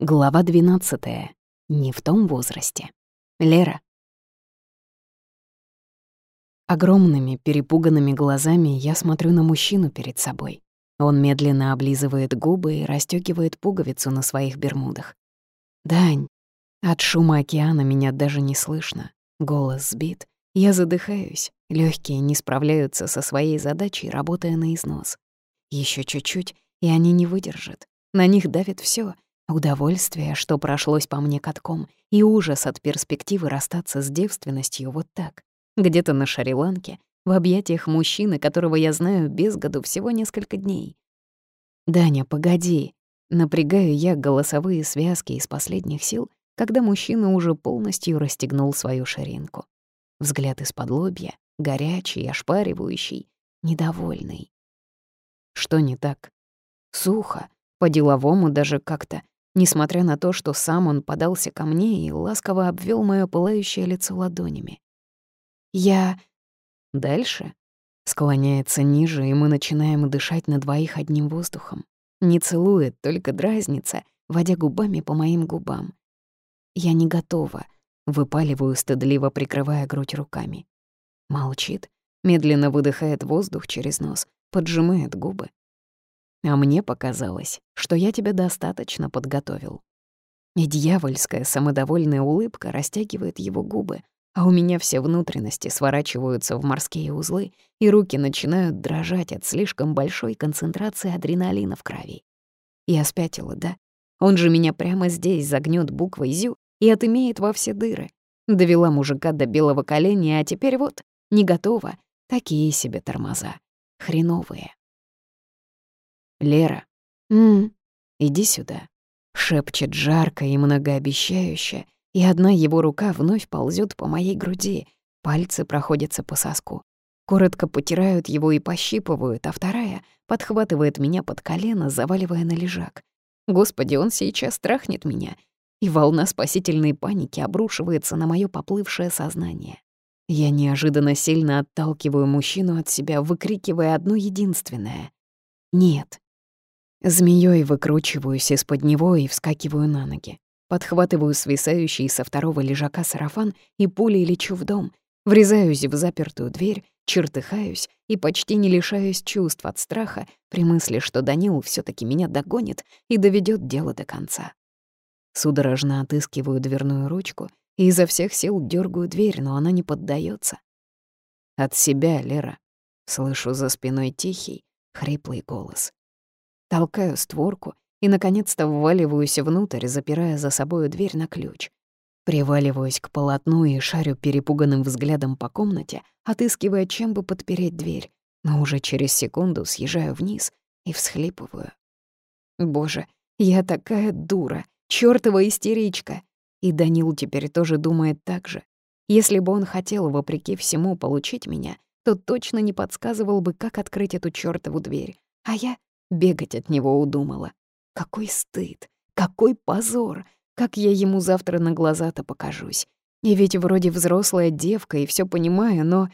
Глава 12. Не в том возрасте. Лера. Огромными, перепуганными глазами я смотрю на мужчину перед собой. Он медленно облизывает губы и расстёгивает пуговицу на своих бермудах. «Дань!» От шума океана меня даже не слышно. Голос сбит. Я задыхаюсь. Лёгкие не справляются со своей задачей, работая на износ. Ещё чуть-чуть, и они не выдержат. На них давит всё — Удовольствие, что прошлось по мне катком, и ужас от перспективы расстаться с девственностью вот так, где-то на Шри-Ланке, в объятиях мужчины, которого я знаю без году всего несколько дней. «Даня, погоди!» Напрягаю я голосовые связки из последних сил, когда мужчина уже полностью расстегнул свою ширинку. Взгляд из-под лобья, горячий, ошпаривающий, недовольный. Что не так? Сухо, по-деловому даже как-то, несмотря на то, что сам он подался ко мне и ласково обвел моё пылающее лицо ладонями. «Я...» Дальше склоняется ниже, и мы начинаем дышать на двоих одним воздухом. Не целует, только дразнится, водя губами по моим губам. Я не готова, выпаливаю, стыдливо прикрывая грудь руками. Молчит, медленно выдыхает воздух через нос, поджимает губы. А мне показалось, что я тебя достаточно подготовил. И дьявольская самодовольная улыбка растягивает его губы, а у меня все внутренности сворачиваются в морские узлы, и руки начинают дрожать от слишком большой концентрации адреналина в крови. Я спятила, да? Он же меня прямо здесь загнёт буквой «зю» и отымеет во все дыры. Довела мужика до белого коленя, а теперь вот, не готова, такие себе тормоза. Хреновые. «Лера, м иди сюда», — шепчет жарко и многообещающе, и одна его рука вновь ползет по моей груди, пальцы проходятся по соску. Коротко потирают его и пощипывают, а вторая подхватывает меня под колено, заваливая на лежак. Господи, он сейчас страхнет меня, и волна спасительной паники обрушивается на моё поплывшее сознание. Я неожиданно сильно отталкиваю мужчину от себя, выкрикивая одно единственное. «Нет, Змеёй выкручиваюсь из-под него и вскакиваю на ноги. Подхватываю свисающий со второго лежака сарафан и пулей лечу в дом, врезаюсь в запертую дверь, чертыхаюсь и почти не лишаюсь чувств от страха при мысли, что Данил все таки меня догонит и доведет дело до конца. Судорожно отыскиваю дверную ручку и изо всех сил дергаю дверь, но она не поддается. От себя, Лера, слышу за спиной тихий, хриплый голос. Толкаю створку и, наконец-то, вваливаюсь внутрь, запирая за собою дверь на ключ. Приваливаюсь к полотну и шарю перепуганным взглядом по комнате, отыскивая, чем бы подпереть дверь, но уже через секунду съезжаю вниз и всхлипываю. Боже, я такая дура, чёртова истеричка. И Данил теперь тоже думает так же. Если бы он хотел, вопреки всему, получить меня, то точно не подсказывал бы, как открыть эту чёртову дверь. А я Бегать от него удумала. Какой стыд, какой позор, как я ему завтра на глаза-то покажусь. И ведь вроде взрослая девка и все понимаю, но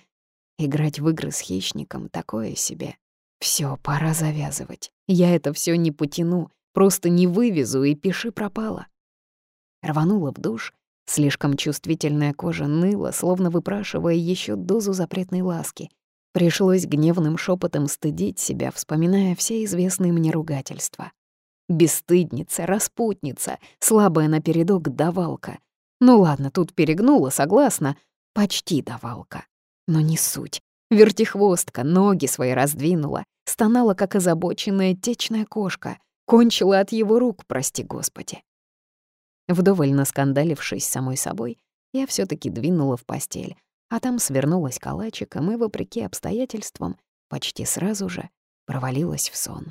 играть в игры с хищником такое себе. Все, пора завязывать. Я это все не потяну, просто не вывезу и пиши пропало. Рванула в душ, слишком чувствительная кожа ныла, словно выпрашивая еще дозу запретной ласки — Пришлось гневным шепотом стыдить себя, вспоминая все известные мне ругательства. Бесстыдница, распутница, слабая напередок давалка. Ну ладно, тут перегнула, согласна. Почти давалка. Но не суть. Вертихвостка, ноги свои раздвинула, стонала, как озабоченная течная кошка, кончила от его рук, прости господи. Вдоволь наскандалившись самой собой, я все таки двинула в постель, а там свернулась калачиком и, вопреки обстоятельствам, почти сразу же провалилась в сон.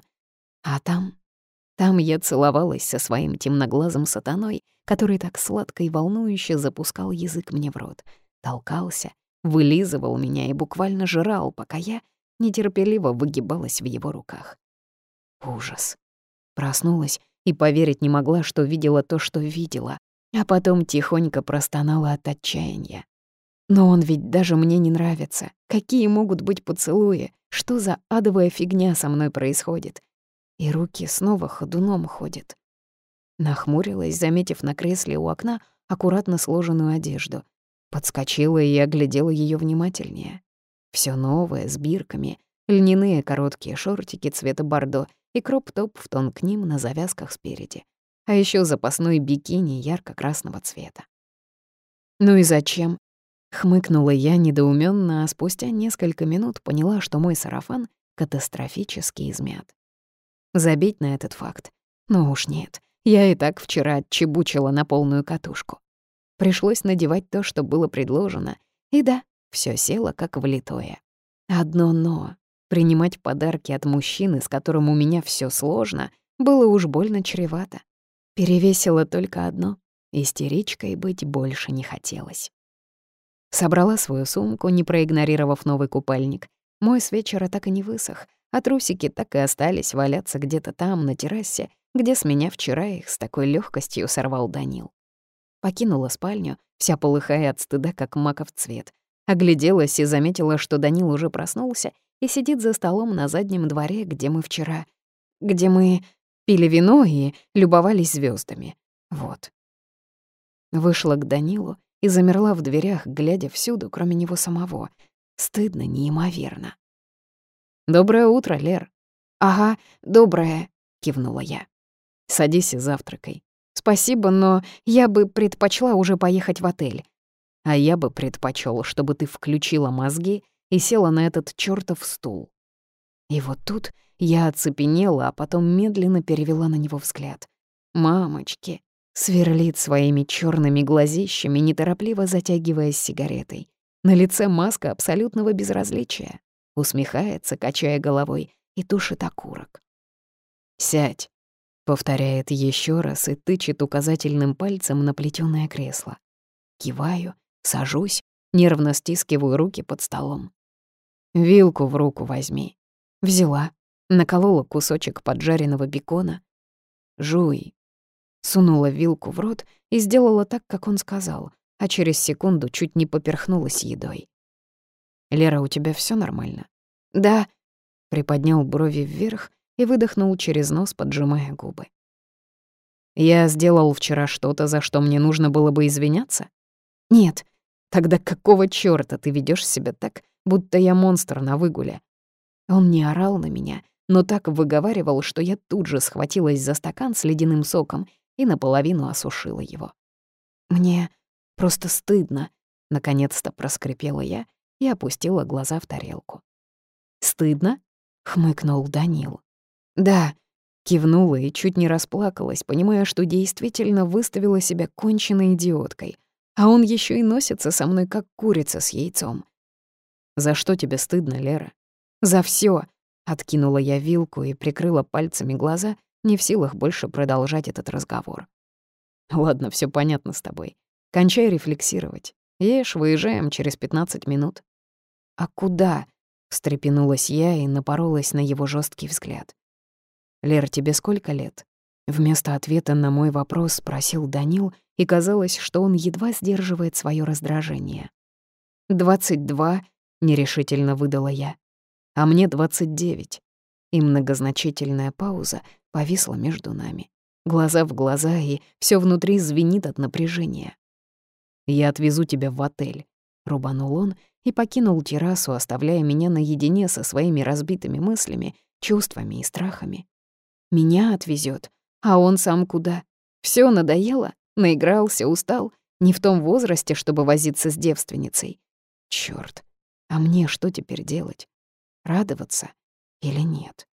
А там... Там я целовалась со своим темноглазым сатаной, который так сладко и волнующе запускал язык мне в рот, толкался, вылизывал меня и буквально жрал, пока я нетерпеливо выгибалась в его руках. Ужас. Проснулась и поверить не могла, что видела то, что видела, а потом тихонько простонала от отчаяния. Но он ведь даже мне не нравится. Какие могут быть поцелуи? Что за адовая фигня со мной происходит? И руки снова ходуном ходят. Нахмурилась, заметив на кресле у окна аккуратно сложенную одежду. Подскочила и оглядела ее внимательнее. Все новое, с бирками, льняные короткие шортики цвета бордо и кроп-топ в тон к ним на завязках спереди. А еще запасной бикини ярко-красного цвета. «Ну и зачем?» — хмыкнула я недоуменно, а спустя несколько минут поняла, что мой сарафан катастрофически измят. Забить на этот факт? Ну уж нет, я и так вчера отчебучила на полную катушку. Пришлось надевать то, что было предложено, и да, все село как влитое. Одно «но». Принимать подарки от мужчины, с которым у меня все сложно, было уж больно чревато. Перевесило только одно — истеричкой быть больше не хотелось. Собрала свою сумку, не проигнорировав новый купальник. Мой с вечера так и не высох, а трусики так и остались валяться где-то там, на террасе, где с меня вчера их с такой легкостью сорвал Данил. Покинула спальню, вся полыхая от стыда, как маков цвет. Огляделась и заметила, что Данил уже проснулся и сидит за столом на заднем дворе, где мы вчера... где мы пили вино и любовались звездами. Вот. Вышла к Данилу и замерла в дверях, глядя всюду, кроме него самого. Стыдно неимоверно. «Доброе утро, Лер». «Ага, доброе», — кивнула я. «Садись и завтракай. Спасибо, но я бы предпочла уже поехать в отель. А я бы предпочел, чтобы ты включила мозги и села на этот чёртов стул». И вот тут я оцепенела, а потом медленно перевела на него взгляд. «Мамочки!» Сверлит своими черными глазищами, неторопливо затягиваясь сигаретой. На лице маска абсолютного безразличия. Усмехается, качая головой, и тушит окурок. «Сядь», — повторяет еще раз и тычет указательным пальцем на плетёное кресло. Киваю, сажусь, нервно стискиваю руки под столом. «Вилку в руку возьми». Взяла, наколола кусочек поджаренного бекона. «Жуй, Сунула вилку в рот и сделала так, как он сказал, а через секунду чуть не поперхнулась едой. «Лера, у тебя все нормально?» «Да», — приподнял брови вверх и выдохнул через нос, поджимая губы. «Я сделал вчера что-то, за что мне нужно было бы извиняться?» «Нет. Тогда какого чёрта ты ведёшь себя так, будто я монстр на выгуле?» Он не орал на меня, но так выговаривал, что я тут же схватилась за стакан с ледяным соком и наполовину осушила его. «Мне просто стыдно», — наконец-то проскрипела я и опустила глаза в тарелку. «Стыдно?» — хмыкнул Данил. «Да», — кивнула и чуть не расплакалась, понимая, что действительно выставила себя конченной идиоткой, а он еще и носится со мной, как курица с яйцом. «За что тебе стыдно, Лера?» «За все, откинула я вилку и прикрыла пальцами глаза, не в силах больше продолжать этот разговор. «Ладно, все понятно с тобой. Кончай рефлексировать. Ешь, выезжаем через 15 минут». «А куда?» — встрепенулась я и напоролась на его жесткий взгляд. «Лер, тебе сколько лет?» Вместо ответа на мой вопрос спросил Данил, и казалось, что он едва сдерживает свое раздражение. «Двадцать два», — нерешительно выдала я. «А мне двадцать девять». И многозначительная пауза повисла между нами. Глаза в глаза, и все внутри звенит от напряжения. «Я отвезу тебя в отель», — рубанул он и покинул террасу, оставляя меня наедине со своими разбитыми мыслями, чувствами и страхами. Меня отвезет, а он сам куда? Все надоело, наигрался, устал, не в том возрасте, чтобы возиться с девственницей. Черт, а мне что теперь делать? Радоваться или нет?